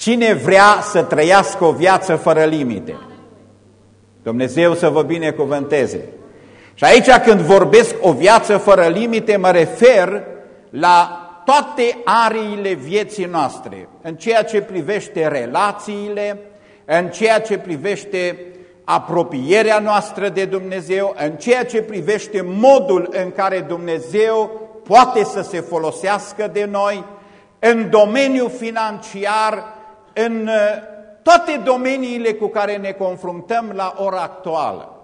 Cine vrea să trăiască o viață fără limite? Dumnezeu să vă binecuvânteze. Și aici când vorbesc o viață fără limite, mă refer la toate ariile vieții noastre, în ceea ce privește relațiile, în ceea ce privește apropierea noastră de Dumnezeu, în ceea ce privește modul în care Dumnezeu poate să se folosească de noi, în domeniul financiar, în uh, toate domeniile cu care ne confruntăm la ora actuală.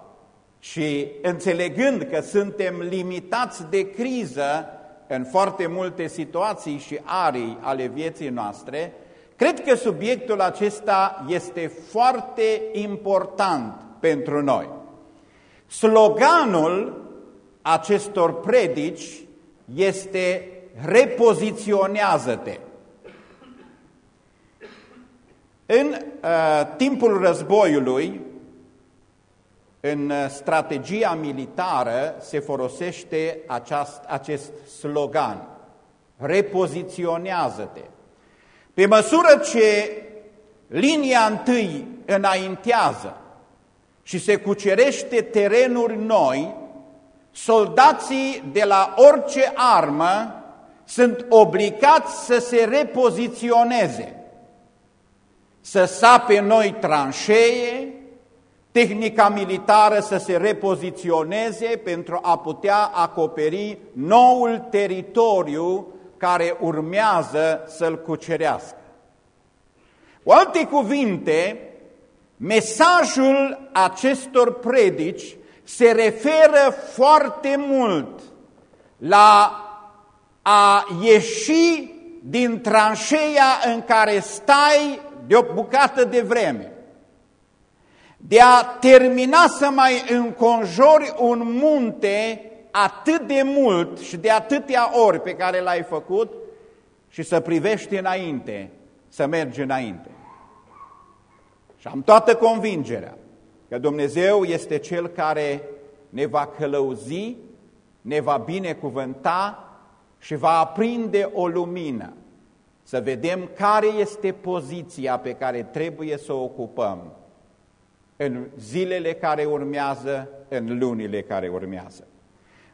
Și înțelegând că suntem limitați de criză în foarte multe situații și arii ale vieții noastre, cred că subiectul acesta este foarte important pentru noi. Sloganul acestor predici este repoziționează-te. În uh, timpul războiului, în uh, strategia militară se folosește aceast, acest slogan, repoziționează-te. Pe măsură ce linia întâi înaintează și se cucerește terenuri noi, soldații de la orice armă sunt obligați să se repoziționeze să sape noi tranșee, tehnica militară să se repoziționeze pentru a putea acoperi noul teritoriu care urmează să-l cucerească. Cu alte cuvinte, mesajul acestor predici se referă foarte mult la a ieși din tranșeia în care stai de o bucată de vreme, de a termina să mai înconjori un munte atât de mult și de atâtea ori pe care l-ai făcut și să privești înainte, să mergi înainte. Și am toată convingerea că Dumnezeu este Cel care ne va călăuzi, ne va binecuvânta și va aprinde o lumină să vedem care este poziția pe care trebuie să o ocupăm în zilele care urmează, în lunile care urmează.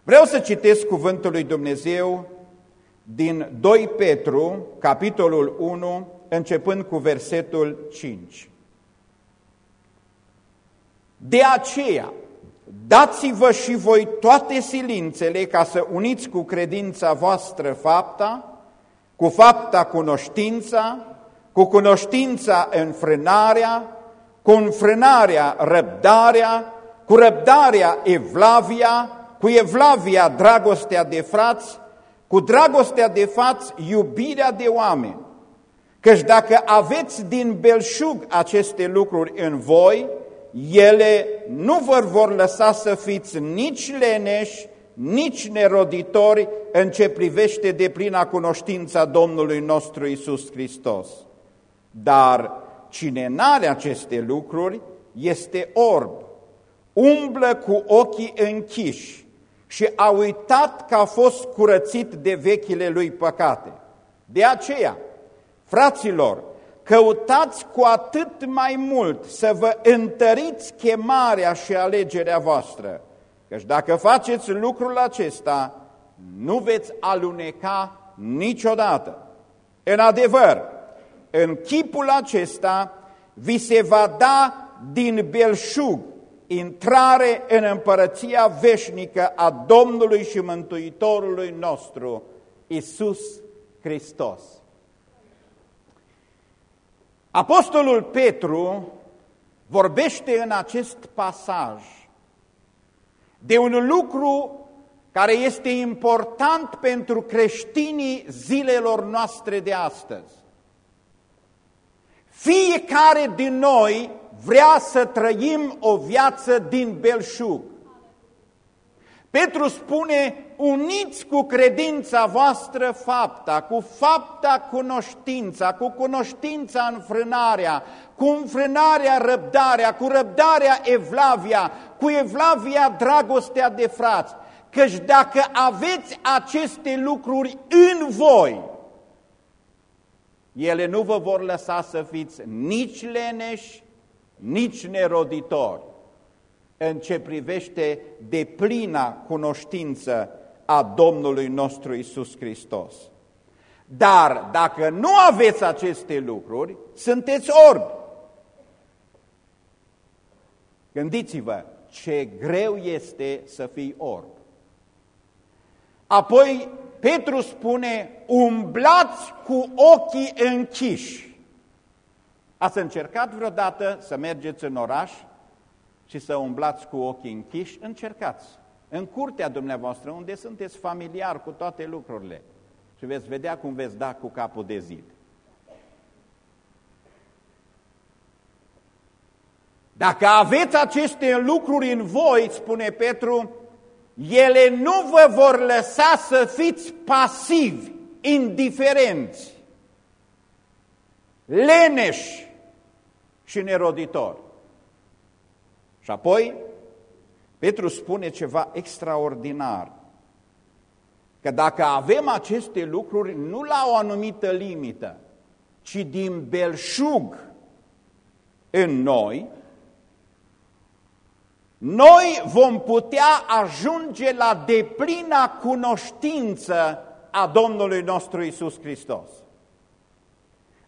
Vreau să citesc cuvântul lui Dumnezeu din 2 Petru, capitolul 1, începând cu versetul 5. De aceea, dați-vă și voi toate silințele ca să uniți cu credința voastră fapta, cu fapta cunoștința, cu cunoștința înfrânarea, cu înfrânarea răbdarea, cu răbdarea evlavia, cu evlavia dragostea de frați, cu dragostea de fați iubirea de oameni. Căci dacă aveți din belșug aceste lucruri în voi, ele nu vă vor lăsa să fiți nici leneși, nici neroditori în ce privește de plina cunoștința Domnului nostru Isus Hristos. Dar cine n-are aceste lucruri este orb, umblă cu ochii închiși și a uitat că a fost curățit de vechile lui păcate. De aceea, fraților, căutați cu atât mai mult să vă întăriți chemarea și alegerea voastră, Căci dacă faceți lucrul acesta, nu veți aluneca niciodată. În adevăr, în chipul acesta vi se va da din belșug intrare în împărăția veșnică a Domnului și Mântuitorului nostru, Isus Hristos. Apostolul Petru vorbește în acest pasaj de un lucru care este important pentru creștinii zilelor noastre de astăzi. Fiecare din noi vrea să trăim o viață din belșug. Petru spune, uniți cu credința voastră fapta, cu fapta cunoștința, cu cunoștința înfrânarea, cu înfrânarea răbdarea, cu răbdarea evlavia, cu evlavia dragostea de frați. Căci dacă aveți aceste lucruri în voi, Ele nu vă vor lăsa să fiți nici leneși, nici neroditori în ce privește deplina cunoștință a Domnului nostru Isus Hristos. Dar dacă nu aveți aceste lucruri, sunteți orbi. Gândiți-vă ce greu este să fii orb. Apoi Petru spune, umblați cu ochii închiși. Ați încercat vreodată să mergeți în oraș și să umblați cu ochii închiși? Încercați. În curtea dumneavoastră, unde sunteți familiar cu toate lucrurile și veți vedea cum veți da cu capul de zid. Dacă aveți aceste lucruri în voi, spune Petru, ele nu vă vor lăsa să fiți pasivi, indiferenți, leneși și neroditori. Și apoi, Petru spune ceva extraordinar, că dacă avem aceste lucruri nu la o anumită limită, ci din belșug în noi, noi vom putea ajunge la deplina cunoștință a Domnului nostru Isus Hristos.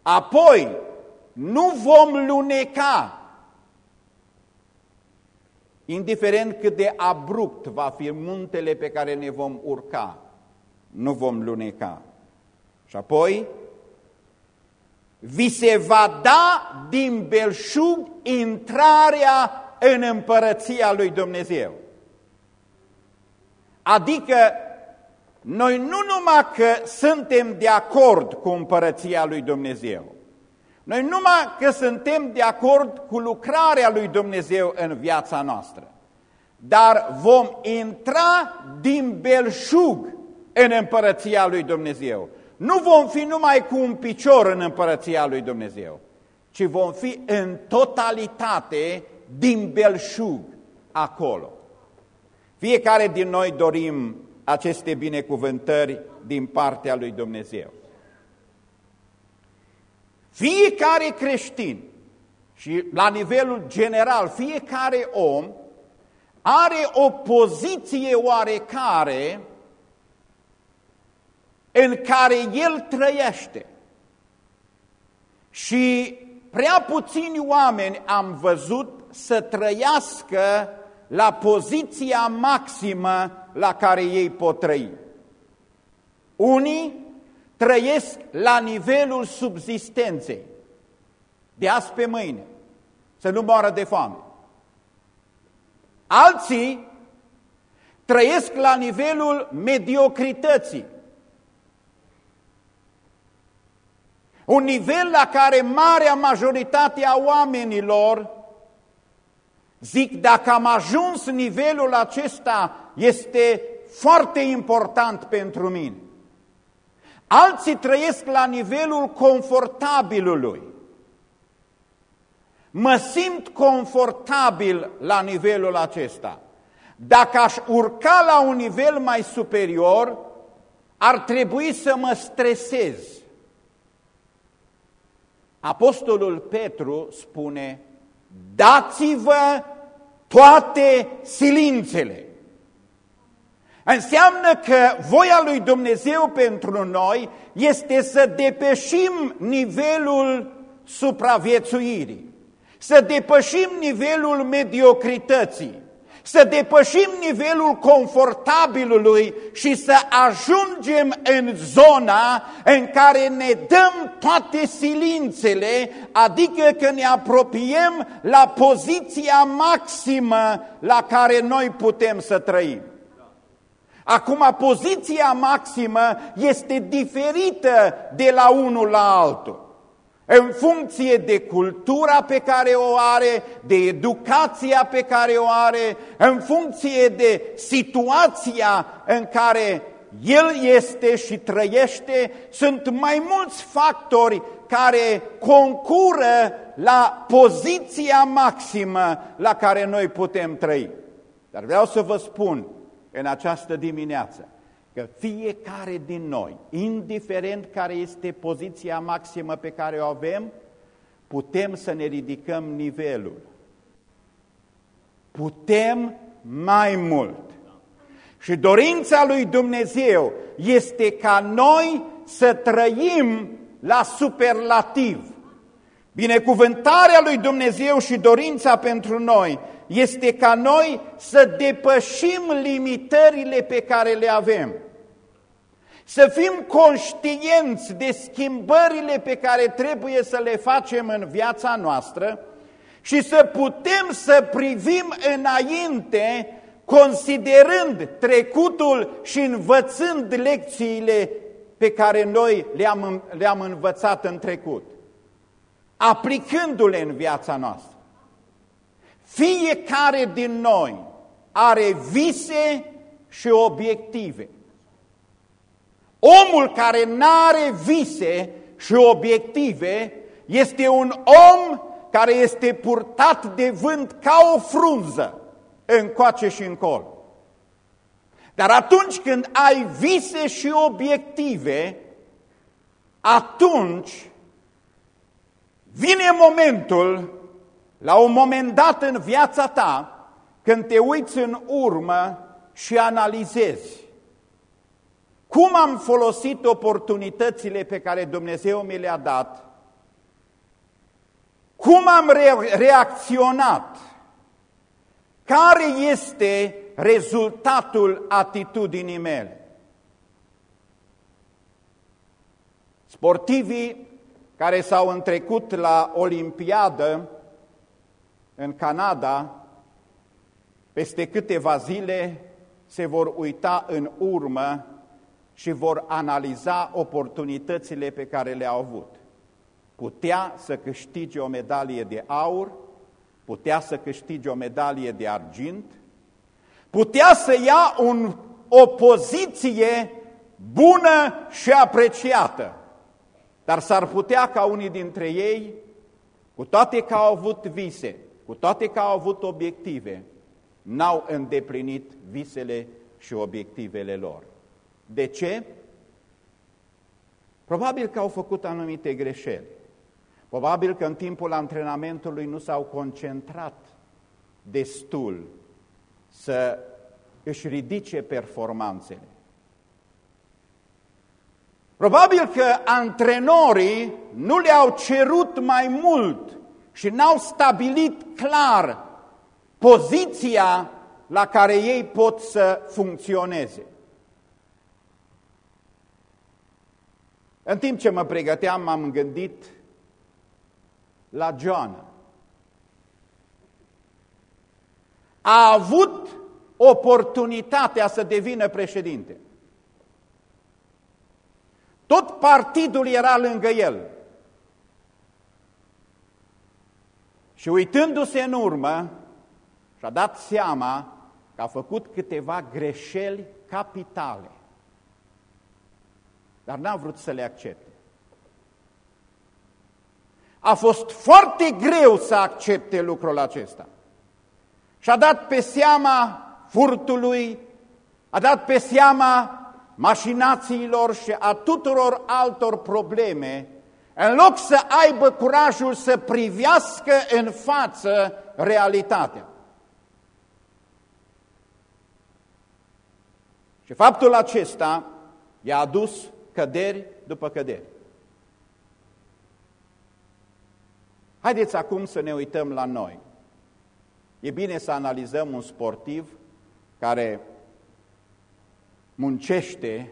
Apoi, nu vom luneca, indiferent cât de abrupt va fi muntele pe care ne vom urca, nu vom luneca. Și apoi, vi se va da din belșug intrarea în împărăția lui Dumnezeu. Adică noi nu numai că suntem de acord cu împărăția lui Dumnezeu, noi numai că suntem de acord cu lucrarea lui Dumnezeu în viața noastră, dar vom intra din belșug în împărăția lui Dumnezeu. Nu vom fi numai cu un picior în împărăția lui Dumnezeu, ci vom fi în totalitate din belșug acolo. Fiecare din noi dorim aceste binecuvântări din partea lui Dumnezeu. Fiecare creștin și la nivelul general, fiecare om are o poziție oarecare în care el trăiește. Și prea puțini oameni am văzut să trăiască la poziția maximă la care ei pot trăi. Unii trăiesc la nivelul subzistenței, de azi pe mâine, să nu moară de foame. Alții trăiesc la nivelul mediocrității, un nivel la care marea majoritate a oamenilor Zic, dacă am ajuns nivelul acesta, este foarte important pentru mine. Alții trăiesc la nivelul confortabilului. Mă simt confortabil la nivelul acesta. Dacă aș urca la un nivel mai superior, ar trebui să mă stresez. Apostolul Petru spune, dați-vă toate silințele. Înseamnă că voia lui Dumnezeu pentru noi este să depășim nivelul supraviețuirii, să depășim nivelul mediocrității, să depășim nivelul confortabilului și să ajungem în zona în care ne dăm toate silințele, adică că ne apropiem la poziția maximă la care noi putem să trăim. Acum, poziția maximă este diferită de la unul la altul în funcție de cultura pe care o are, de educația pe care o are, în funcție de situația în care el este și trăiește, sunt mai mulți factori care concură la poziția maximă la care noi putem trăi. Dar vreau să vă spun în această dimineață că fiecare din noi, indiferent care este poziția maximă pe care o avem, putem să ne ridicăm nivelul. Putem mai mult. Și dorința lui Dumnezeu este ca noi să trăim la superlativ. Binecuvântarea lui Dumnezeu și dorința pentru noi este ca noi să depășim limitările pe care le avem. Să fim conștienți de schimbările pe care trebuie să le facem în viața noastră și să putem să privim înainte considerând trecutul și învățând lecțiile pe care noi le-am le, -am, învățat în trecut, aplicându-le în viața noastră. Fiecare din noi are vise și obiective. Omul care nu are vise și obiective este un om care este purtat de vânt ca o frunză încoace și încolo. Dar atunci când ai vise și obiective, atunci vine momentul, la un moment dat în viața ta, când te uiți în urmă și analizezi cum am folosit oportunitățile pe care Dumnezeu mi le-a dat, cum am re reacționat, care este rezultatul atitudinii mele. Sportivii care s-au întrecut la Olimpiadă în Canada, peste câteva zile se vor uita în urmă și vor analiza oportunitățile pe care le-au avut. Putea să câștige o medalie de aur, putea să câștige o medalie de argint, putea să ia un, o poziție bună și apreciată, dar s-ar putea ca unii dintre ei, cu toate că au avut vise, cu toate că au avut obiective, n-au îndeplinit visele și obiectivele lor. De ce? Probabil că au făcut anumite greșeli. Probabil că în timpul antrenamentului nu s-au concentrat destul să își ridice performanțele. Probabil că antrenorii nu le-au cerut mai mult și n-au stabilit clar poziția la care ei pot să funcționeze. În timp ce mă pregăteam, m-am gândit la John. A avut oportunitatea să devină președinte. Tot partidul era lângă el. Și uitându-se în urmă, și-a dat seama că a făcut câteva greșeli capitale. Dar n-a vrut să le accepte. A fost foarte greu să accepte lucrul acesta. Și-a dat pe seama furtului, a dat pe seama mașinațiilor și a tuturor altor probleme, în loc să aibă curajul să privească în față realitatea. Și faptul acesta i-a adus căderi după căderi. Haideți acum să ne uităm la noi. E bine să analizăm un sportiv care muncește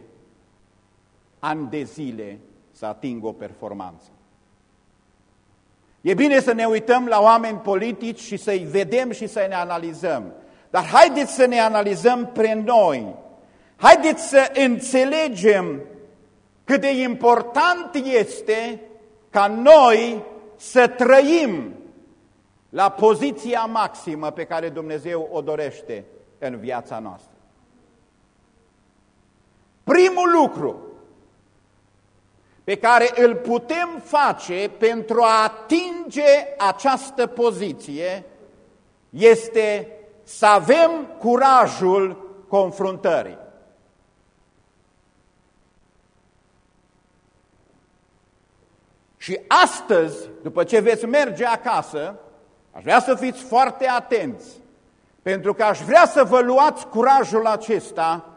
ani de zile să atingă o performanță. E bine să ne uităm la oameni politici și să-i vedem și să ne analizăm. Dar haideți să ne analizăm pre noi. Haideți să înțelegem cât de important este ca noi să trăim la poziția maximă pe care Dumnezeu o dorește în viața noastră. Primul lucru pe care îl putem face pentru a atinge această poziție este să avem curajul confruntării. Și astăzi, după ce veți merge acasă, aș vrea să fiți foarte atenți, pentru că aș vrea să vă luați curajul acesta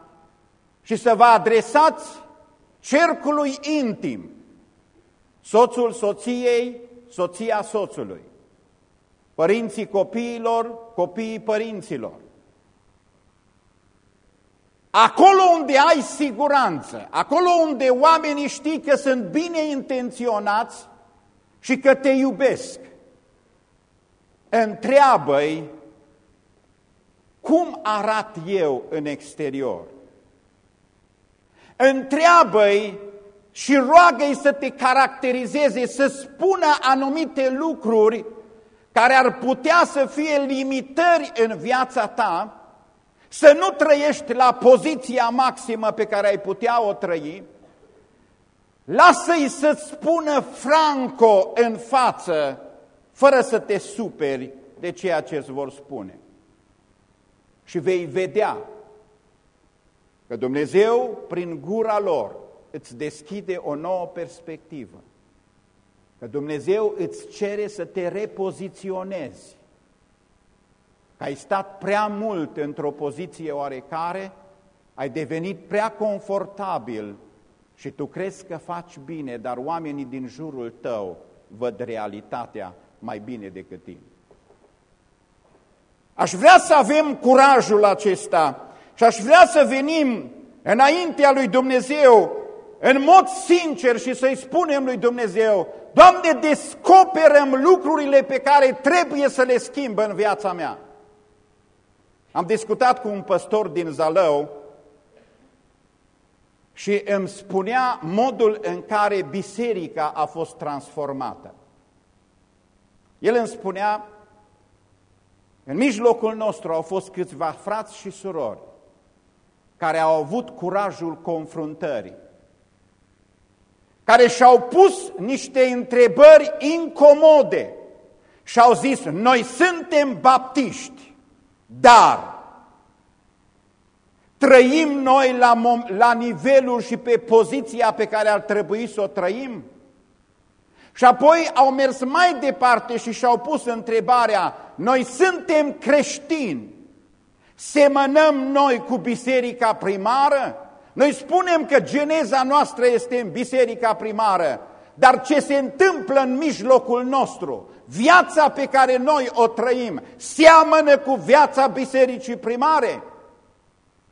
și să vă adresați cercului intim, soțul soției, soția soțului, părinții copiilor, copiii părinților. Acolo unde ai siguranță, acolo unde oamenii știi că sunt bine intenționați și că te iubesc, întreabă-i cum arat eu în exterior. Întreabă-i și roagă-i să te caracterizeze, să spună anumite lucruri care ar putea să fie limitări în viața ta, să nu trăiești la poziția maximă pe care ai putea o trăi, lasă-i să-ți spună franco în față, fără să te superi de ceea ce îți vor spune. Și vei vedea că Dumnezeu, prin gura lor, îți deschide o nouă perspectivă. Că Dumnezeu îți cere să te repoziționezi. Că ai stat prea mult într-o poziție oarecare, ai devenit prea confortabil și tu crezi că faci bine, dar oamenii din jurul tău văd realitatea mai bine decât tine. Aș vrea să avem curajul acesta și aș vrea să venim înaintea lui Dumnezeu în mod sincer și să-i spunem lui Dumnezeu, Doamne, descoperăm lucrurile pe care trebuie să le schimb în viața mea. Am discutat cu un păstor din Zalău și îmi spunea modul în care biserica a fost transformată. El îmi spunea, în mijlocul nostru au fost câțiva frați și surori care au avut curajul confruntării, care și-au pus niște întrebări incomode și au zis, noi suntem baptiști, dar trăim noi la, la nivelul și pe poziția pe care ar trebui să o trăim? Și apoi au mers mai departe și și-au pus întrebarea, noi suntem creștini, semănăm noi cu biserica primară? Noi spunem că geneza noastră este în biserica primară, dar ce se întâmplă în mijlocul nostru, viața pe care noi o trăim, seamănă cu viața bisericii primare?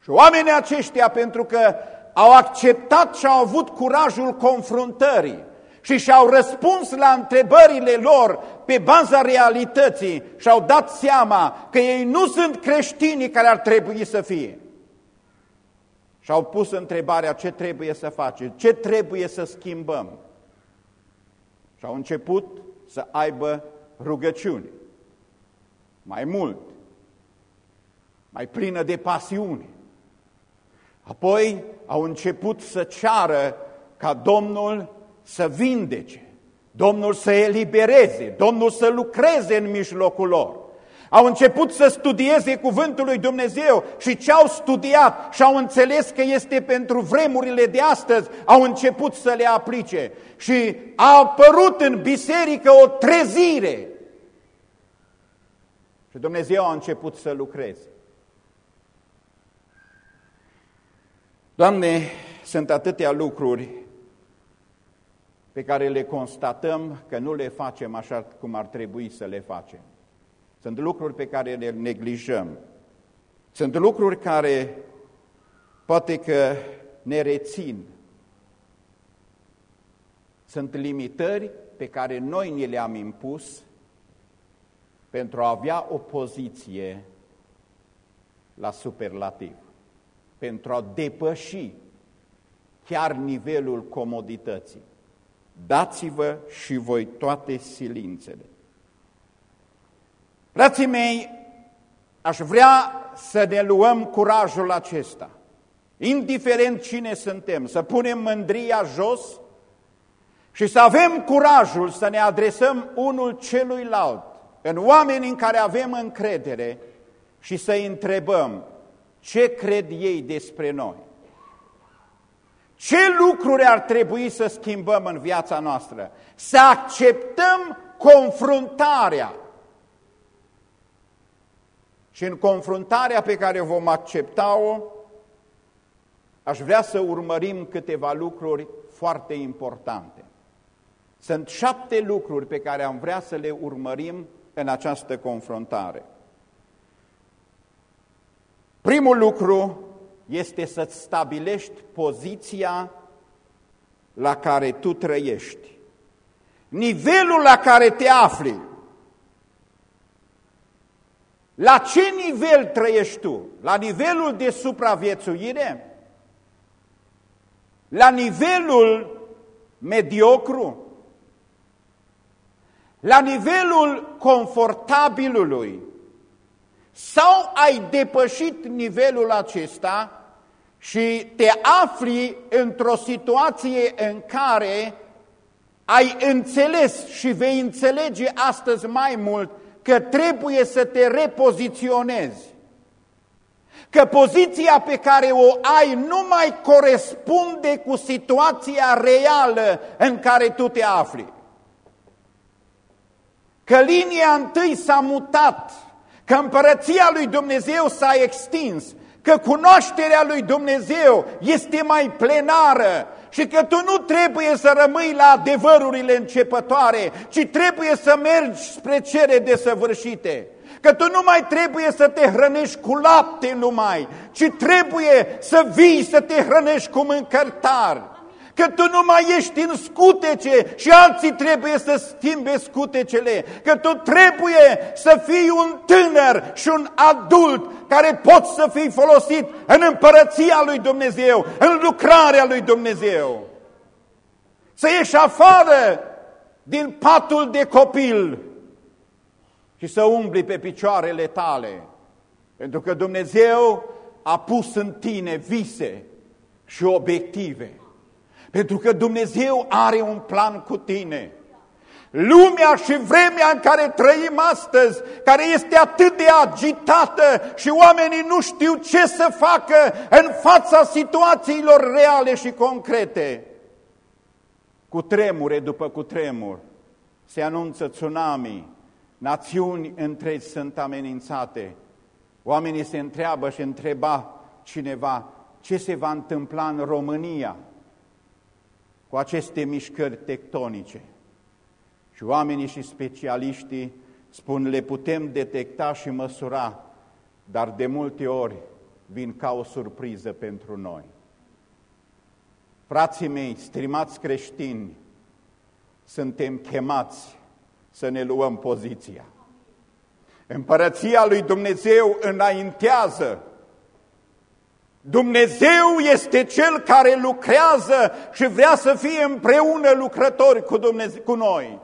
Și oamenii aceștia, pentru că au acceptat și au avut curajul confruntării, și și-au răspuns la întrebările lor pe baza realității și au dat seama că ei nu sunt creștinii care ar trebui să fie. Și au pus întrebarea ce trebuie să facem, ce trebuie să schimbăm. Și au început să aibă rugăciune. Mai mult, mai plină de pasiune. Apoi au început să ceară ca Domnul să vindece, Domnul să elibereze, Domnul să lucreze în mijlocul lor. Au început să studieze cuvântul lui Dumnezeu și ce au studiat și au înțeles că este pentru vremurile de astăzi, au început să le aplice. Și a apărut în biserică o trezire. Și Dumnezeu a început să lucreze. Doamne, sunt atâtea lucruri pe care le constatăm că nu le facem așa cum ar trebui să le facem. Sunt lucruri pe care le neglijăm. Sunt lucruri care poate că ne rețin. Sunt limitări pe care noi ni le-am impus pentru a avea o poziție la superlativ, pentru a depăși chiar nivelul comodității dați-vă și voi toate silințele. Frații mei, aș vrea să ne luăm curajul acesta, indiferent cine suntem, să punem mândria jos și să avem curajul să ne adresăm unul celuilalt, în oameni în care avem încredere și să întrebăm ce cred ei despre noi. Ce lucruri ar trebui să schimbăm în viața noastră? Să acceptăm confruntarea. Și în confruntarea pe care vom accepta-o, aș vrea să urmărim câteva lucruri foarte importante. Sunt șapte lucruri pe care am vrea să le urmărim în această confruntare. Primul lucru este să-ți stabilești poziția la care tu trăiești. Nivelul la care te afli. La ce nivel trăiești tu? La nivelul de supraviețuire? La nivelul mediocru? La nivelul confortabilului? Sau ai depășit nivelul acesta și te afli într-o situație în care ai înțeles și vei înțelege astăzi mai mult că trebuie să te repoziționezi. Că poziția pe care o ai nu mai corespunde cu situația reală în care tu te afli. Că linia întâi s-a mutat că împărăția lui Dumnezeu s-a extins, că cunoașterea lui Dumnezeu este mai plenară și că tu nu trebuie să rămâi la adevărurile începătoare, ci trebuie să mergi spre cele desăvârșite. Că tu nu mai trebuie să te hrănești cu lapte numai, ci trebuie să vii să te hrănești cu mâncărtar că tu nu mai ești în scutece și alții trebuie să schimbe scutecele, că tu trebuie să fii un tânăr și un adult care poți să fii folosit în împărăția lui Dumnezeu, în lucrarea lui Dumnezeu. Să ieși afară din patul de copil și să umbli pe picioarele tale, pentru că Dumnezeu a pus în tine vise și obiective. Pentru că Dumnezeu are un plan cu tine. Lumea și vremea în care trăim astăzi, care este atât de agitată și oamenii nu știu ce să facă în fața situațiilor reale și concrete. Cu tremure după cu tremur, se anunță tsunami, națiuni întregi sunt amenințate. Oamenii se întreabă și întreba cineva ce se va întâmpla în România cu aceste mișcări tectonice. Și oamenii și specialiștii spun, le putem detecta și măsura, dar de multe ori vin ca o surpriză pentru noi. Frații mei, strimați creștini, suntem chemați să ne luăm poziția. Împărăția lui Dumnezeu înaintează Dumnezeu este Cel care lucrează și vrea să fie împreună lucrători cu, Dumnezeu, cu noi.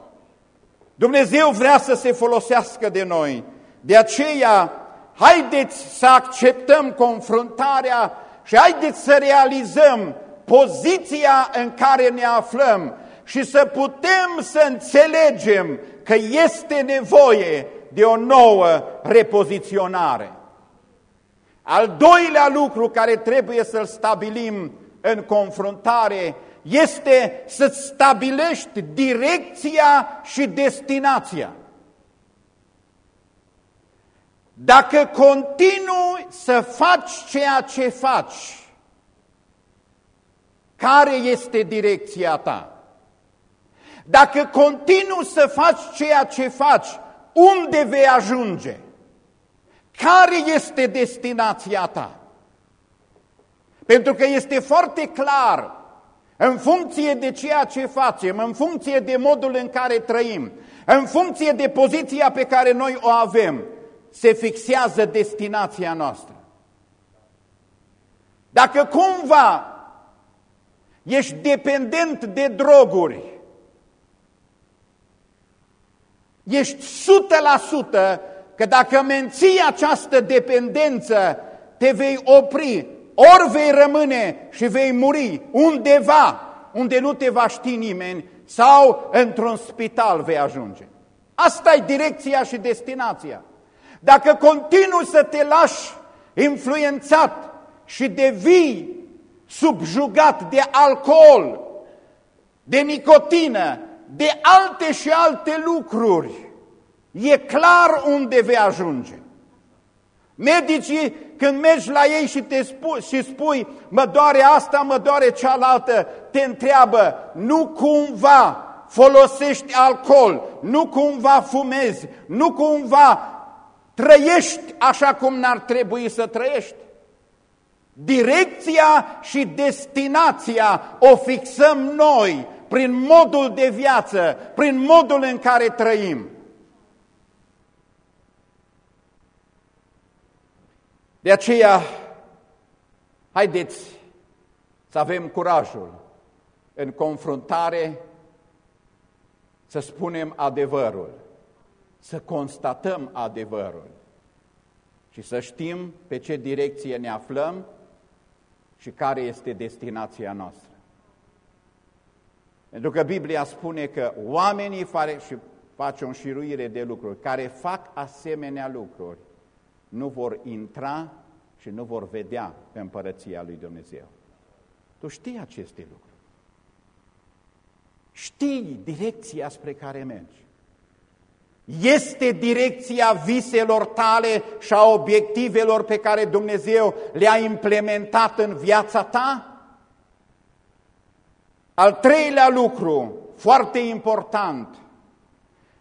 Dumnezeu vrea să se folosească de noi. De aceea, haideți să acceptăm confruntarea și haideți să realizăm poziția în care ne aflăm și să putem să înțelegem că este nevoie de o nouă repoziționare. Al doilea lucru care trebuie să-l stabilim în confruntare este să stabilești direcția și destinația. Dacă continui să faci ceea ce faci, care este direcția ta? Dacă continui să faci ceea ce faci, unde vei ajunge? Care este destinația ta? Pentru că este foarte clar, în funcție de ceea ce facem, în funcție de modul în care trăim, în funcție de poziția pe care noi o avem, se fixează destinația noastră. Dacă cumva ești dependent de droguri, ești 100% că dacă menții această dependență, te vei opri, ori vei rămâne și vei muri undeva unde nu te va ști nimeni sau într-un spital vei ajunge. Asta e direcția și destinația. Dacă continui să te lași influențat și devii subjugat de alcool, de nicotină, de alte și alte lucruri, e clar unde vei ajunge. Medicii, când mergi la ei și, te spui, și spui, mă doare asta, mă doare cealaltă, te întreabă, nu cumva folosești alcool, nu cumva fumezi, nu cumva trăiești așa cum n-ar trebui să trăiești. Direcția și destinația o fixăm noi prin modul de viață, prin modul în care trăim. De aceea, haideți să avem curajul în confruntare să spunem adevărul, să constatăm adevărul și să știm pe ce direcție ne aflăm și care este destinația noastră. Pentru că Biblia spune că oamenii face, și face o înșiruire de lucruri, care fac asemenea lucruri, nu vor intra și nu vor vedea pe împărăția lui Dumnezeu. Tu știi aceste lucruri. Știi direcția spre care mergi. Este direcția viselor tale și a obiectivelor pe care Dumnezeu le-a implementat în viața ta? Al treilea lucru, foarte important,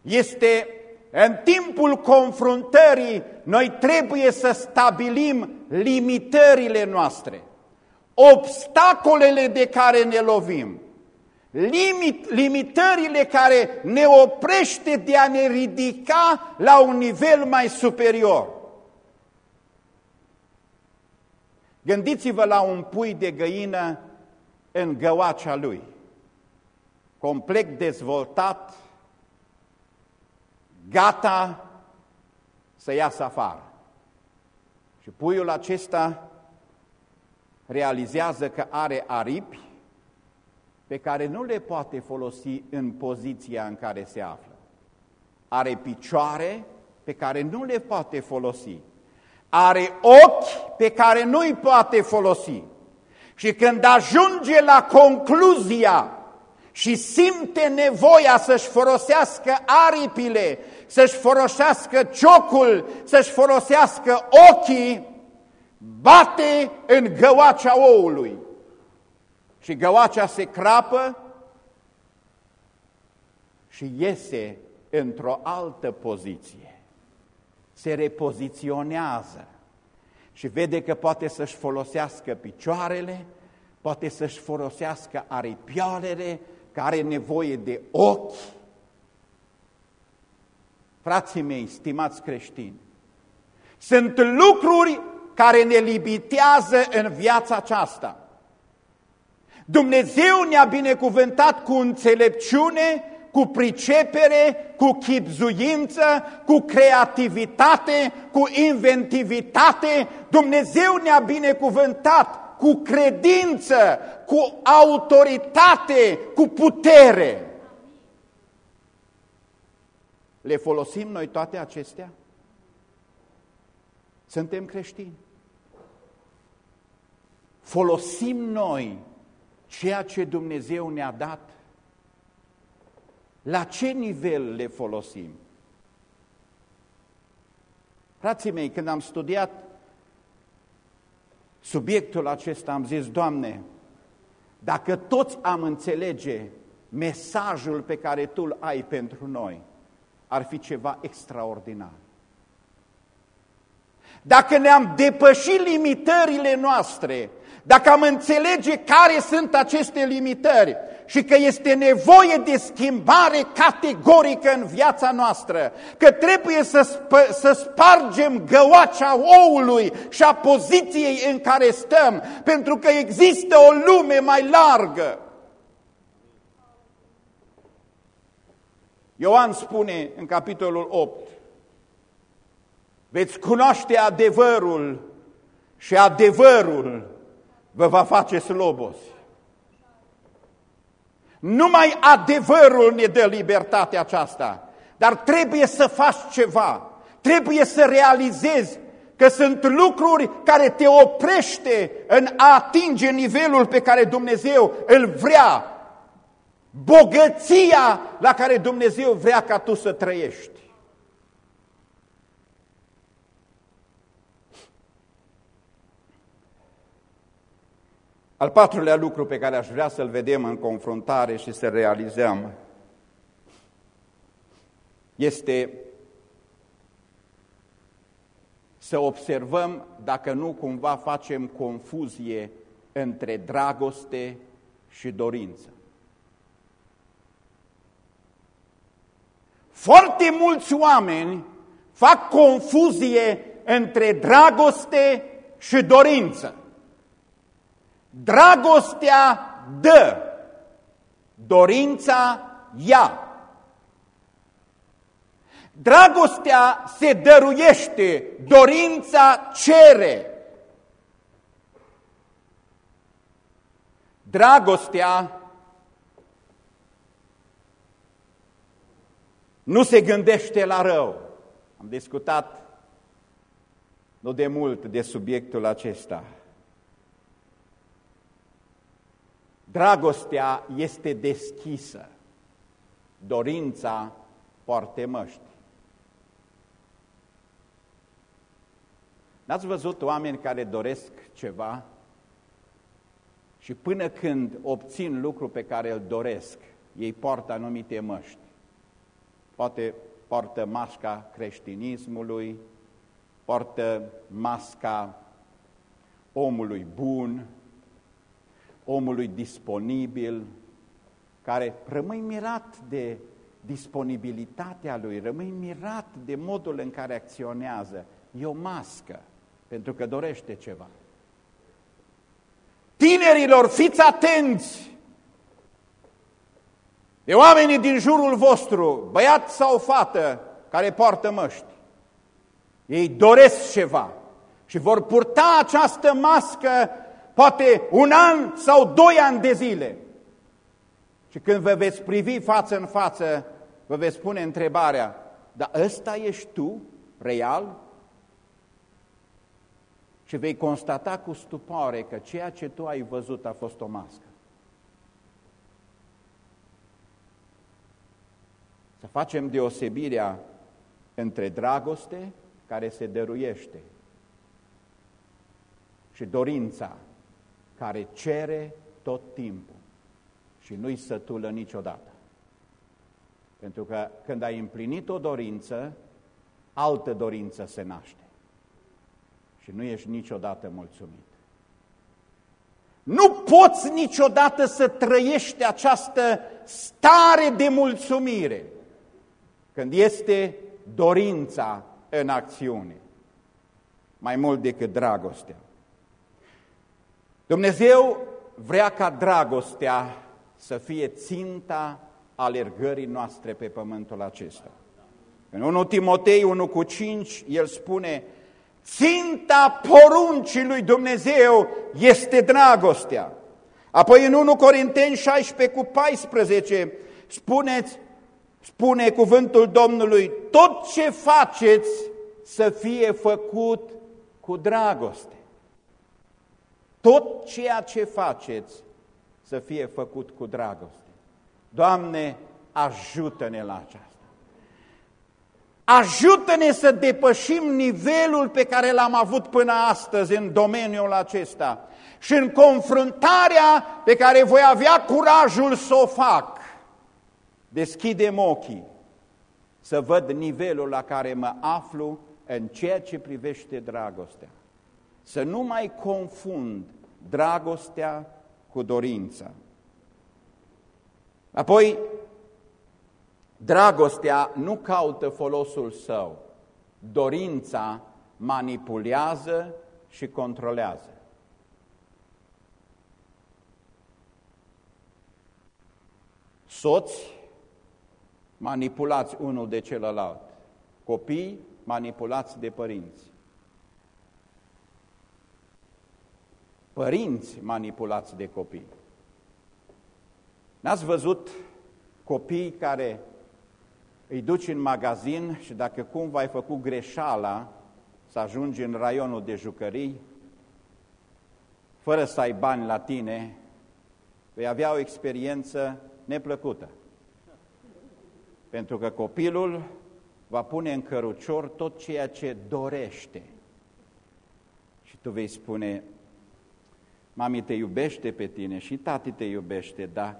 este în timpul confruntării noi trebuie să stabilim limitările noastre, obstacolele de care ne lovim, limit, limitările care ne oprește de a ne ridica la un nivel mai superior. Gândiți-vă la un pui de găină în găoacea lui, complet dezvoltat, gata să iasă afară. Și puiul acesta realizează că are aripi pe care nu le poate folosi în poziția în care se află. Are picioare pe care nu le poate folosi. Are ochi pe care nu îi poate folosi. Și când ajunge la concluzia și simte nevoia să-și folosească aripile, să-și folosească ciocul, să-și folosească ochii, bate în găoacea oului. Și găoacea se crapă și iese într-o altă poziție. Se repoziționează și vede că poate să-și folosească picioarele, poate să-și folosească aripioarele, care are nevoie de ochi. Frații mei, stimați creștini, sunt lucruri care ne limitează în viața aceasta. Dumnezeu ne-a binecuvântat cu înțelepciune, cu pricepere, cu chipzuință, cu creativitate, cu inventivitate. Dumnezeu ne-a binecuvântat cu credință, cu autoritate, cu putere. Le folosim noi toate acestea? Suntem creștini. Folosim noi ceea ce Dumnezeu ne-a dat? La ce nivel le folosim? Frații mei, când am studiat subiectul acesta, am zis, Doamne, dacă toți am înțelege mesajul pe care Tu îl ai pentru noi, ar fi ceva extraordinar. Dacă ne-am depășit limitările noastre, dacă am înțelege care sunt aceste limitări și că este nevoie de schimbare categorică în viața noastră, că trebuie să, sp să spargem găoacea oului și a poziției în care stăm, pentru că există o lume mai largă. Ioan spune în capitolul 8, veți cunoaște adevărul și adevărul vă va face slobozi. Numai adevărul ne dă libertatea aceasta, dar trebuie să faci ceva, trebuie să realizezi că sunt lucruri care te oprește în a atinge nivelul pe care Dumnezeu îl vrea, bogăția la care Dumnezeu vrea ca tu să trăiești. Al patrulea lucru pe care aș vrea să-l vedem în confruntare și să realizăm este să observăm dacă nu cumva facem confuzie între dragoste și dorință. Foarte mulți oameni fac confuzie între dragoste și dorință. Dragostea dă, dorința ia. Dragostea se dăruiește, dorința cere. Dragostea nu se gândește la rău. Am discutat nu de mult de subiectul acesta. Dragostea este deschisă, dorința poartă măști. N-ați văzut oameni care doresc ceva și până când obțin lucru pe care îl doresc, ei poartă anumite măști. Poate poartă masca creștinismului, poartă masca omului bun, omului disponibil, care rămâi mirat de disponibilitatea lui, rămâi mirat de modul în care acționează. E o mască, pentru că dorește ceva. Tinerilor, fiți atenți! De oamenii din jurul vostru, băiat sau fată, care poartă măști. Ei doresc ceva și vor purta această mască poate un an sau doi ani de zile. Și când vă veți privi față în față, vă veți pune întrebarea, dar ăsta ești tu, real? Și vei constata cu stupoare că ceea ce tu ai văzut a fost o mască. Să facem deosebirea între dragoste care se dăruiește și dorința care cere tot timpul și nu-i sătulă niciodată. Pentru că când ai împlinit o dorință, altă dorință se naște și nu ești niciodată mulțumit. Nu poți niciodată să trăiești această stare de mulțumire când este dorința în acțiune, mai mult decât dragostea. Dumnezeu vrea ca dragostea să fie ținta alergării noastre pe pământul acesta. În 1 Timotei 1 cu 5, el spune, ținta poruncii lui Dumnezeu este dragostea. Apoi în 1 Corinteni 16 cu 14, spuneți, spune cuvântul Domnului, tot ce faceți să fie făcut cu dragoste. Tot ceea ce faceți să fie făcut cu dragoste. Doamne, ajută-ne la aceasta. Ajută-ne să depășim nivelul pe care l-am avut până astăzi în domeniul acesta și în confruntarea pe care voi avea curajul să o fac. Deschidem ochii să văd nivelul la care mă aflu în ceea ce privește dragostea. Să nu mai confund dragostea cu dorința. Apoi, dragostea nu caută folosul său, dorința manipulează și controlează. Soți manipulați unul de celălalt, copii manipulați de părinți. părinți manipulați de copii. N-ați văzut copii care îi duci în magazin și dacă cumva ai făcut greșeala să ajungi în raionul de jucării, fără să ai bani la tine, vei avea o experiență neplăcută. Pentru că copilul va pune în cărucior tot ceea ce dorește. Și tu vei spune, mami te iubește pe tine și tati te iubește, dar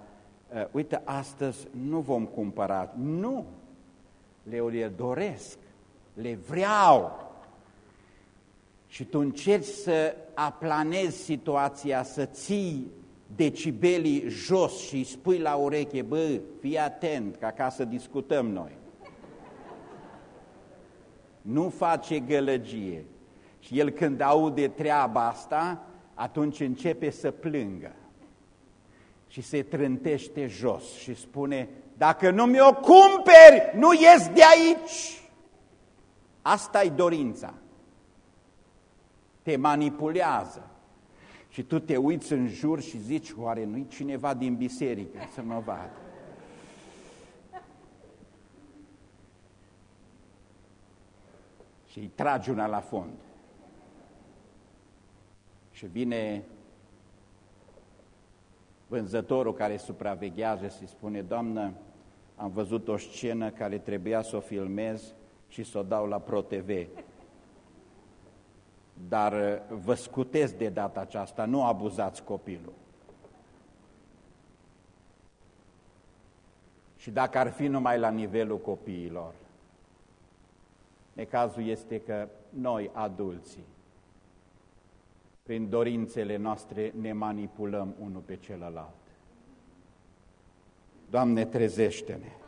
uh, uite, astăzi nu vom cumpăra. Nu! Le, le doresc, le vreau. Și tu încerci să aplanezi situația, să ții decibelii jos și îi spui la ureche, bă, fii atent, ca ca să discutăm noi. Nu face gălăgie. Și el când aude treaba asta, atunci începe să plângă și se trântește jos și spune, dacă nu mi-o cumperi, nu ies de aici. asta e dorința. Te manipulează. Și tu te uiți în jur și zici, oare nu-i cineva din biserică să mă vadă? Și îi tragi una la fond. Și vine vânzătorul care supraveghează și spune, Doamnă, am văzut o scenă care trebuia să o filmez și să o dau la ProTV. Dar uh, vă scutesc de data aceasta, nu abuzați copilul. Și dacă ar fi numai la nivelul copiilor, necazul este că noi, adulții, prin dorințele noastre ne manipulăm unul pe celălalt. Doamne, trezește-ne!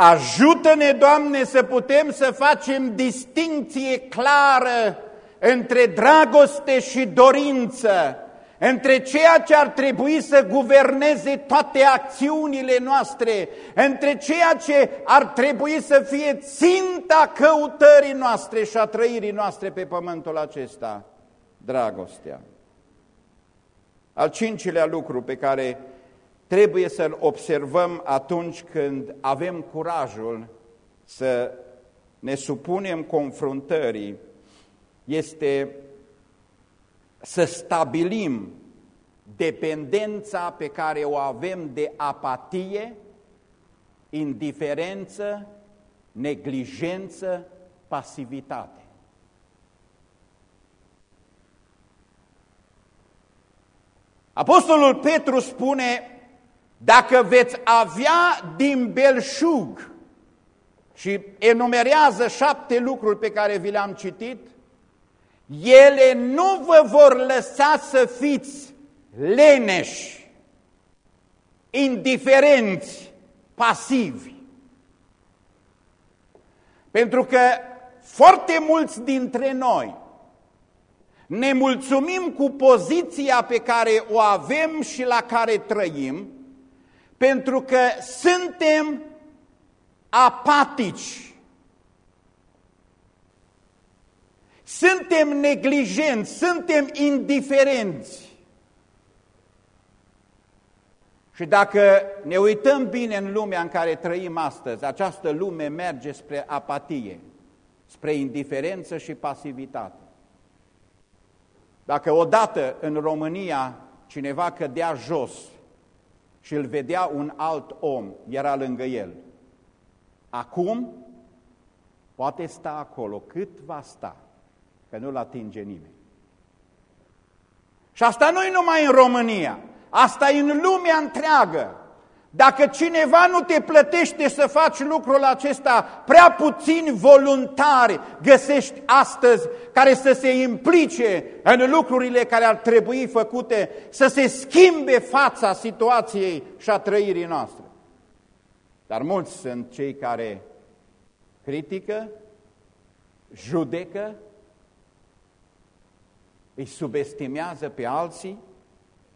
Ajută-ne, Doamne, să putem să facem distinție clară între dragoste și dorință, între ceea ce ar trebui să guverneze toate acțiunile noastre, între ceea ce ar trebui să fie ținta căutării noastre și a trăirii noastre pe pământul acesta, dragostea. Al cincilea lucru pe care trebuie să-l observăm atunci când avem curajul să ne supunem confruntării, este să stabilim dependența pe care o avem de apatie, indiferență, neglijență, pasivitate. Apostolul Petru spune, dacă veți avea din belșug și enumerează șapte lucruri pe care vi le-am citit, ele nu vă vor lăsa să fiți leneși, indiferenți, pasivi. Pentru că foarte mulți dintre noi ne mulțumim cu poziția pe care o avem și la care trăim, pentru că suntem apatici. Suntem neglijenți, suntem indiferenți. Și dacă ne uităm bine în lumea în care trăim astăzi, această lume merge spre apatie, spre indiferență și pasivitate. Dacă odată în România cineva cădea jos și îl vedea un alt om, era lângă el, acum poate sta acolo cât va sta, că nu-l atinge nimeni. Și asta nu e numai în România, asta e în lumea întreagă. Dacă cineva nu te plătește să faci lucrul acesta, prea puțini voluntari găsești astăzi care să se implice în lucrurile care ar trebui făcute, să se schimbe fața situației și a trăirii noastre. Dar mulți sunt cei care critică, judecă, îi subestimează pe alții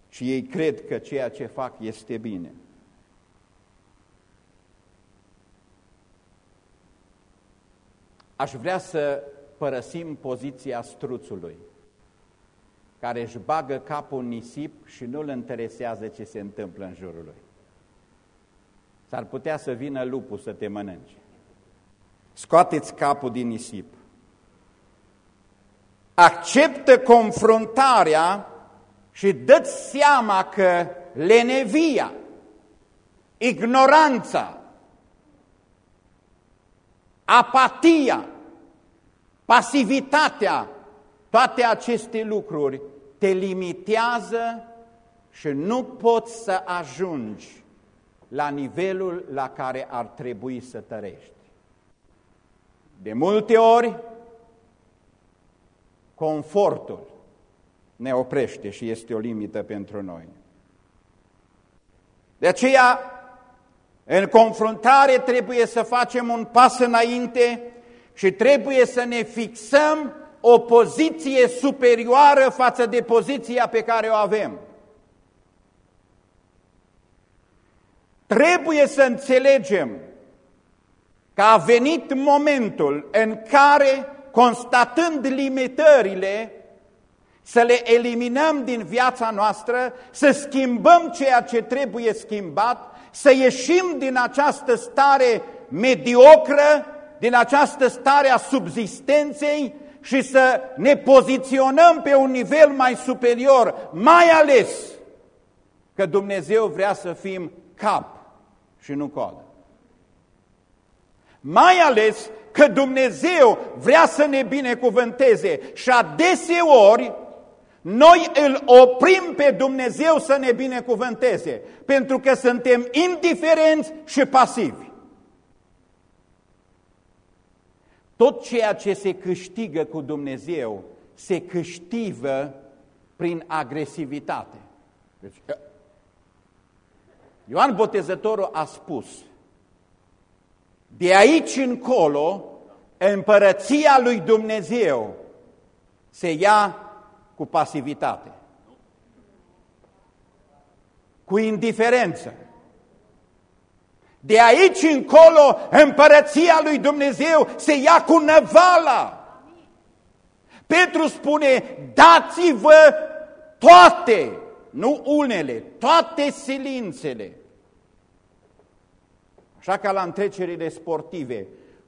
și ei cred că ceea ce fac este bine. Aș vrea să părăsim poziția struțului, care își bagă capul în nisip și nu-l interesează ce se întâmplă în jurul lui. S-ar putea să vină lupul să te mănânce. Scoateți capul din nisip. acceptă confruntarea și dă seama că lenevia, ignoranța, apatia, pasivitatea, toate aceste lucruri te limitează și nu poți să ajungi la nivelul la care ar trebui să tărești. De multe ori, confortul ne oprește și este o limită pentru noi. De aceea, în confruntare trebuie să facem un pas înainte și trebuie să ne fixăm o poziție superioară față de poziția pe care o avem. Trebuie să înțelegem că a venit momentul în care, constatând limitările, să le eliminăm din viața noastră, să schimbăm ceea ce trebuie schimbat, să ieșim din această stare mediocră, din această stare a subzistenței și să ne poziționăm pe un nivel mai superior, mai ales că Dumnezeu vrea să fim cap și nu coadă. Mai ales că Dumnezeu vrea să ne binecuvânteze și adeseori noi îl oprim pe Dumnezeu să ne binecuvânteze, pentru că suntem indiferenți și pasivi. Tot ceea ce se câștigă cu Dumnezeu se câștigă prin agresivitate. Deci, Ioan Botezătorul a spus, de aici încolo, împărăția lui Dumnezeu se ia cu pasivitate, cu indiferență. De aici încolo, împărăția lui Dumnezeu se ia cu năvala. Petru spune, dați-vă toate, nu unele, toate silințele. Așa ca la întrecerile sportive,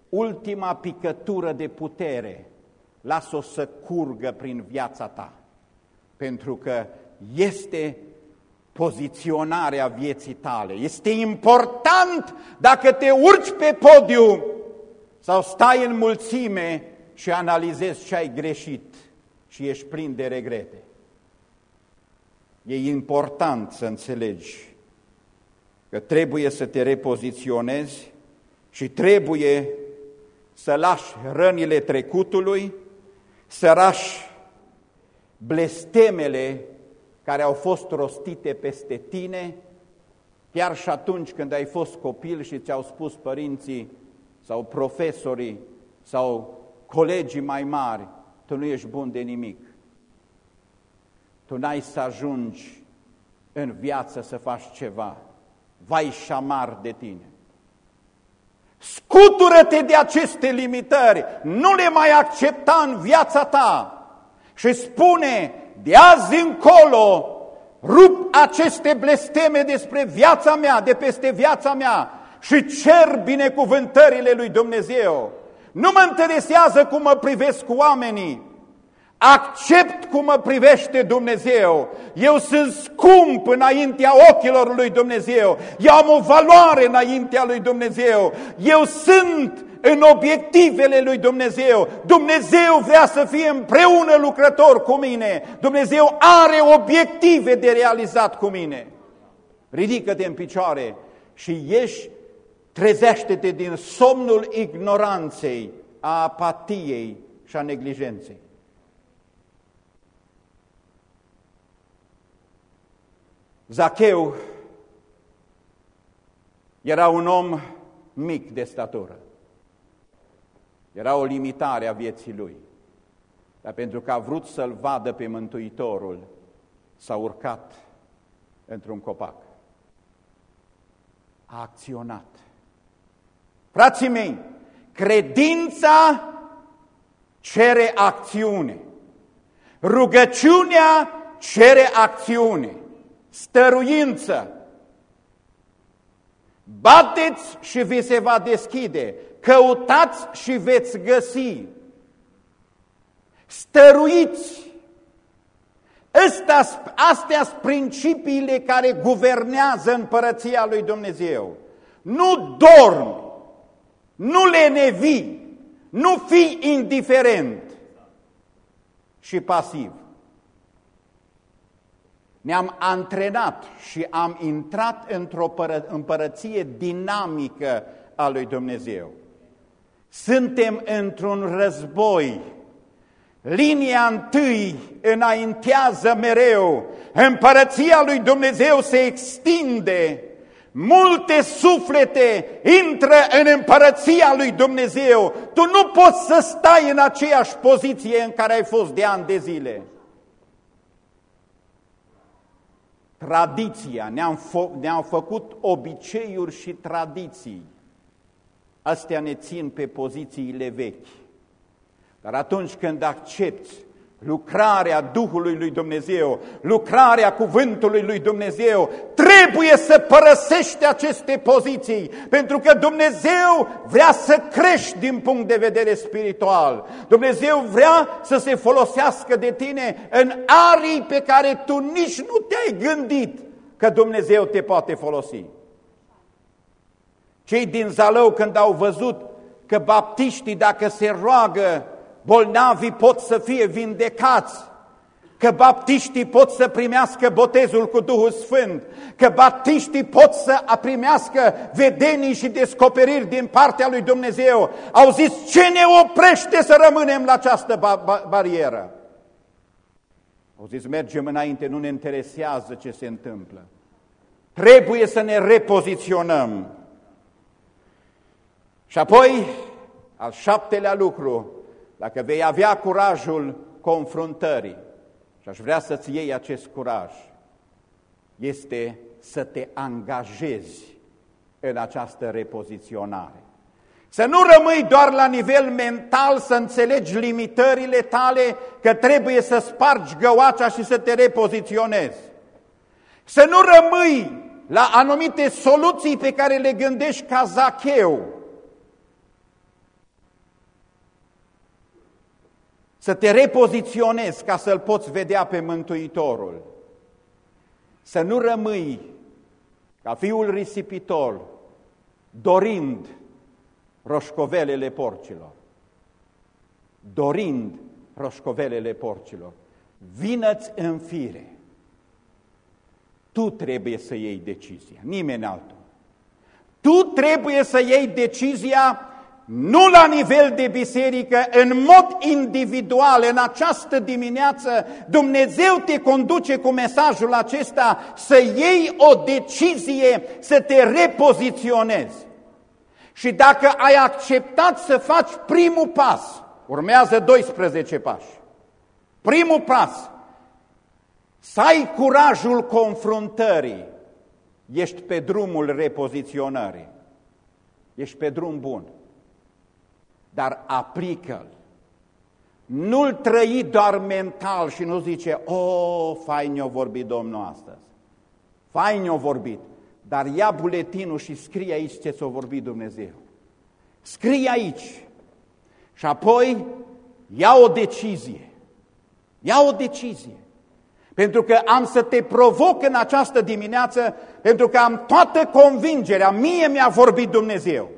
ultima picătură de putere, lasă-o să curgă prin viața ta, pentru că este poziționarea vieții tale. Este important dacă te urci pe podium sau stai în mulțime și analizezi ce ai greșit și ești plin de regrete. E important să înțelegi că trebuie să te repoziționezi și trebuie să lași rănile trecutului, să lași blestemele care au fost rostite peste tine, chiar și atunci când ai fost copil și ți-au spus părinții sau profesorii sau colegii mai mari, tu nu ești bun de nimic. Tu n-ai să ajungi în viață să faci ceva. Vai șamar de tine. Scutură-te de aceste limitări, nu le mai accepta în viața ta și spune, de azi încolo, rup aceste blesteme despre viața mea, de peste viața mea și cer binecuvântările lui Dumnezeu. Nu mă interesează cum mă privesc oamenii, accept cum mă privește Dumnezeu. Eu sunt scump înaintea ochilor lui Dumnezeu. Eu am o valoare înaintea lui Dumnezeu. Eu sunt în obiectivele lui Dumnezeu. Dumnezeu vrea să fie împreună lucrător cu mine. Dumnezeu are obiective de realizat cu mine. Ridică-te în picioare și ieși, trezește-te din somnul ignoranței, a apatiei și a neglijenței. Zacheu era un om mic de statură. Era o limitare a vieții lui. Dar pentru că a vrut să-l vadă pe Mântuitorul, s-a urcat într-un copac. A acționat. Frații mei, credința cere acțiune. Rugăciunea cere acțiune stăruință. Bateți și vi se va deschide, căutați și veți găsi. stăruiți. Astea sunt principiile care guvernează împărăția lui Dumnezeu. Nu dormi, nu le nevi, nu fi indiferent și pasiv. Ne-am antrenat și am intrat într-o împărăție dinamică a lui Dumnezeu. Suntem într-un război. Linia întâi înaintează mereu. Împărăția lui Dumnezeu se extinde. Multe suflete intră în împărăția lui Dumnezeu. Tu nu poți să stai în aceeași poziție în care ai fost de ani de zile. Tradiția, ne-am ne, -am, făcut obiceiuri și tradiții. Astea ne țin pe pozițiile vechi. Dar atunci când accepti lucrarea Duhului lui Dumnezeu, lucrarea Cuvântului lui Dumnezeu, trebuie să părăsești aceste poziții, pentru că Dumnezeu vrea să crești din punct de vedere spiritual. Dumnezeu vrea să se folosească de tine în arii pe care tu nici nu te-ai gândit că Dumnezeu te poate folosi. Cei din Zalău când au văzut că baptiștii dacă se roagă bolnavii pot să fie vindecați, că baptiștii pot să primească botezul cu Duhul Sfânt, că baptiștii pot să primească vedenii și descoperiri din partea lui Dumnezeu. Au zis, ce ne oprește să rămânem la această ba ba barieră? Au zis, mergem înainte, nu ne interesează ce se întâmplă. Trebuie să ne repoziționăm. Și apoi, al șaptelea lucru, dacă vei avea curajul confruntării, și aș vrea să-ți iei acest curaj, este să te angajezi în această repoziționare. Să nu rămâi doar la nivel mental să înțelegi limitările tale, că trebuie să spargi găoacea și să te repoziționezi. Să nu rămâi la anumite soluții pe care le gândești ca Zacheu, să te repoziționezi ca să-L poți vedea pe Mântuitorul, să nu rămâi ca fiul risipitor, dorind roșcovelele porcilor, dorind roșcovelele porcilor, vină-ți în fire. Tu trebuie să iei decizia, nimeni altul. Tu trebuie să iei decizia nu la nivel de biserică, în mod individual, în această dimineață, Dumnezeu te conduce cu mesajul acesta să iei o decizie, să te repoziționezi. Și dacă ai acceptat să faci primul pas, urmează 12 pași. Primul pas, să ai curajul confruntării, ești pe drumul repoziționării. Ești pe drum bun dar aplică-l. Nu-l trăi doar mental și nu zice, o, oh, fain ne-a vorbit Domnul astăzi. Fain ne-a vorbit, dar ia buletinul și scrie aici ce s-a vorbit Dumnezeu. Scrie aici și apoi ia o decizie. Ia o decizie. Pentru că am să te provoc în această dimineață, pentru că am toată convingerea, mie mi-a vorbit Dumnezeu.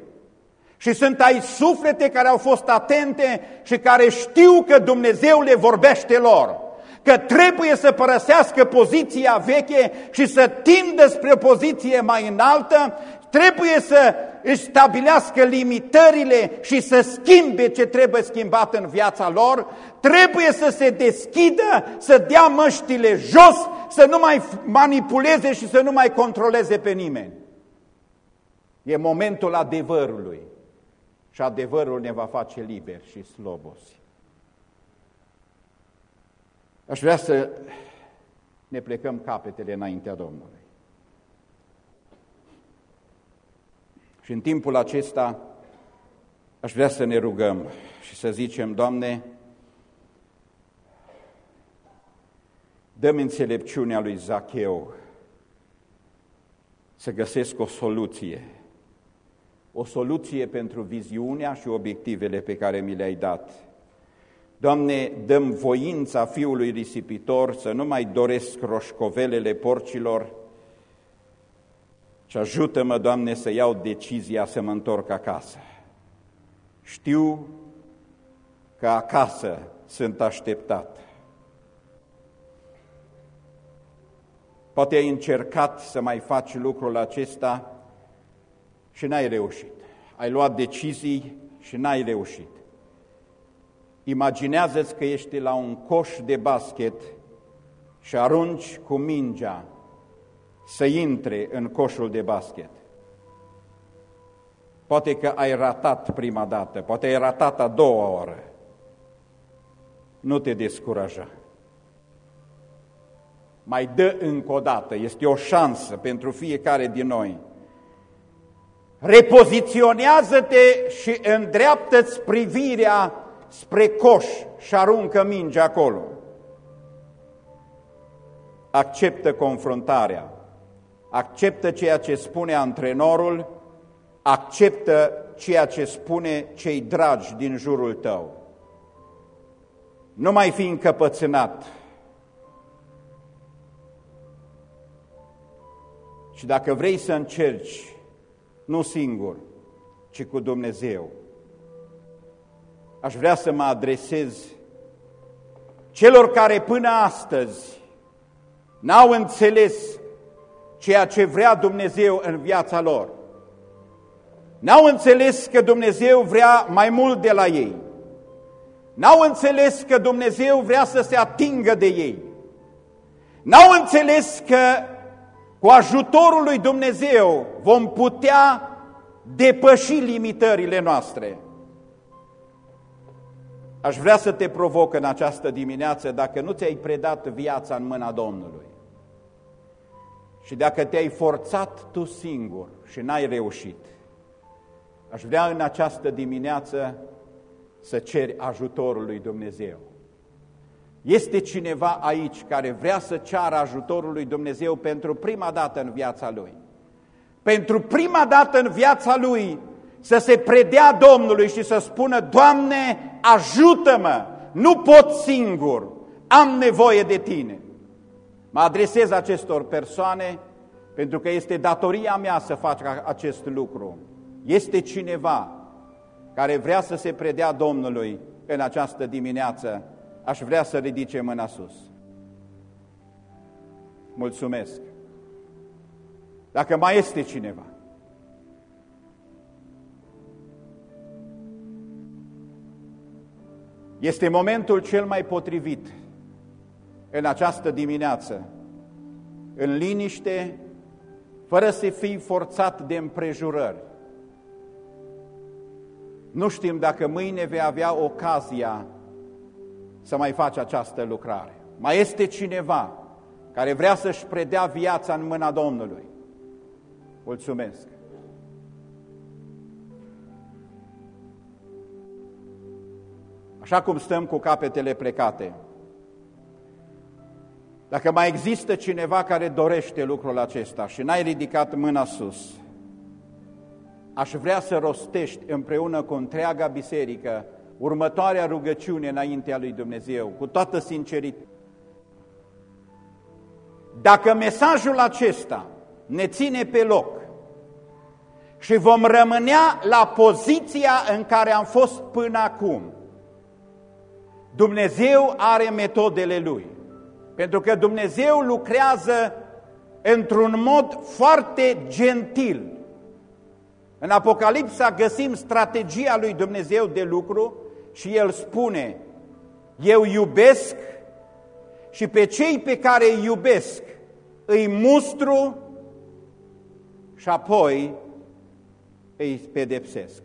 Și sunt ai suflete care au fost atente și care știu că Dumnezeu le vorbește lor. Că trebuie să părăsească poziția veche și să tindă spre o poziție mai înaltă, trebuie să își stabilească limitările și să schimbe ce trebuie schimbat în viața lor, trebuie să se deschidă, să dea măștile jos, să nu mai manipuleze și să nu mai controleze pe nimeni. E momentul adevărului și adevărul ne va face liberi și slobosi. Aș vrea să ne plecăm capetele înaintea Domnului. Și în timpul acesta aș vrea să ne rugăm și să zicem, Doamne, dă-mi înțelepciunea lui Zacheu să găsesc o soluție o soluție pentru viziunea și obiectivele pe care mi le-ai dat. Doamne, dăm voința fiului risipitor să nu mai doresc roșcovelele porcilor, și ajută-mă, Doamne, să iau decizia să mă întorc acasă. Știu că acasă sunt așteptat. Poate ai încercat să mai faci lucrul acesta și n-ai reușit. Ai luat decizii și n-ai reușit. Imaginează-ți că ești la un coș de basket și arunci cu mingea să intre în coșul de basket. Poate că ai ratat prima dată, poate ai ratat a doua oră. Nu te descuraja. Mai dă încă o dată, este o șansă pentru fiecare din noi. Repoziționează-te și îndreaptă-ți privirea spre coș și aruncă mingea acolo. Acceptă confruntarea, acceptă ceea ce spune antrenorul, acceptă ceea ce spune cei dragi din jurul tău. Nu mai fi încăpățânat. Și dacă vrei să încerci, nu singur, ci cu Dumnezeu, aș vrea să mă adresez celor care până astăzi n-au înțeles ceea ce vrea Dumnezeu în viața lor. N-au înțeles că Dumnezeu vrea mai mult de la ei. N-au înțeles că Dumnezeu vrea să se atingă de ei. N-au înțeles că cu ajutorul lui Dumnezeu vom putea depăși limitările noastre. Aș vrea să te provoc în această dimineață dacă nu ți-ai predat viața în mâna Domnului. Și dacă te-ai forțat tu singur și n-ai reușit, aș vrea în această dimineață să ceri ajutorul lui Dumnezeu. Este cineva aici care vrea să ceară ajutorul lui Dumnezeu pentru prima dată în viața lui. Pentru prima dată în viața lui să se predea Domnului și să spună, Doamne, ajută-mă, nu pot singur, am nevoie de Tine. Mă adresez acestor persoane pentru că este datoria mea să fac acest lucru. Este cineva care vrea să se predea Domnului în această dimineață, aș vrea să ridice mâna sus. Mulțumesc. Dacă mai este cineva, Este momentul cel mai potrivit în această dimineață, în liniște, fără să fii forțat de împrejurări. Nu știm dacă mâine vei avea ocazia să mai faci această lucrare. Mai este cineva care vrea să-și predea viața în mâna Domnului. Mulțumesc! Așa cum stăm cu capetele plecate. Dacă mai există cineva care dorește lucrul acesta și n-ai ridicat mâna sus, aș vrea să rostești împreună cu întreaga biserică următoarea rugăciune înaintea lui Dumnezeu, cu toată sinceritate. Dacă mesajul acesta ne ține pe loc și vom rămânea la poziția în care am fost până acum, Dumnezeu are metodele Lui. Pentru că Dumnezeu lucrează într-un mod foarte gentil. În Apocalipsa găsim strategia lui Dumnezeu de lucru și El spune, eu iubesc și pe cei pe care îi iubesc îi mustru și apoi îi pedepsesc.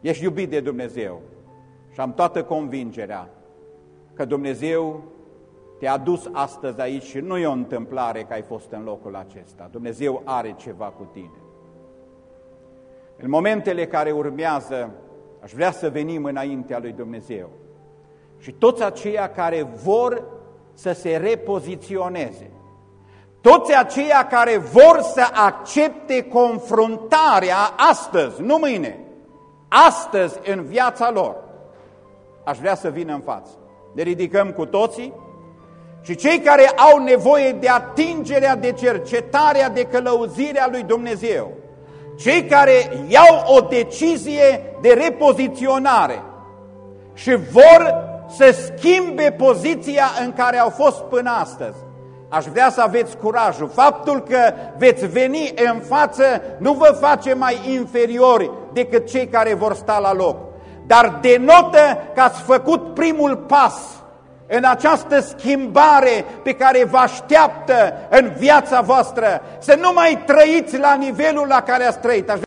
Ești iubit de Dumnezeu și am toată convingerea că Dumnezeu te-a dus astăzi aici și nu e o întâmplare că ai fost în locul acesta. Dumnezeu are ceva cu tine. În momentele care urmează, aș vrea să venim înaintea lui Dumnezeu. Și toți aceia care vor să se repoziționeze, toți aceia care vor să accepte confruntarea astăzi, nu mâine, astăzi în viața lor, aș vrea să vină în față. Ne ridicăm cu toții și cei care au nevoie de atingerea, de cercetarea, de călăuzirea lui Dumnezeu, cei care iau o decizie de repoziționare și vor să schimbe poziția în care au fost până astăzi. Aș vrea să aveți curajul. Faptul că veți veni în față nu vă face mai inferiori decât cei care vor sta la loc, dar denotă că ați făcut primul pas în această schimbare pe care vă așteaptă în viața voastră, să nu mai trăiți la nivelul la care ați trăit.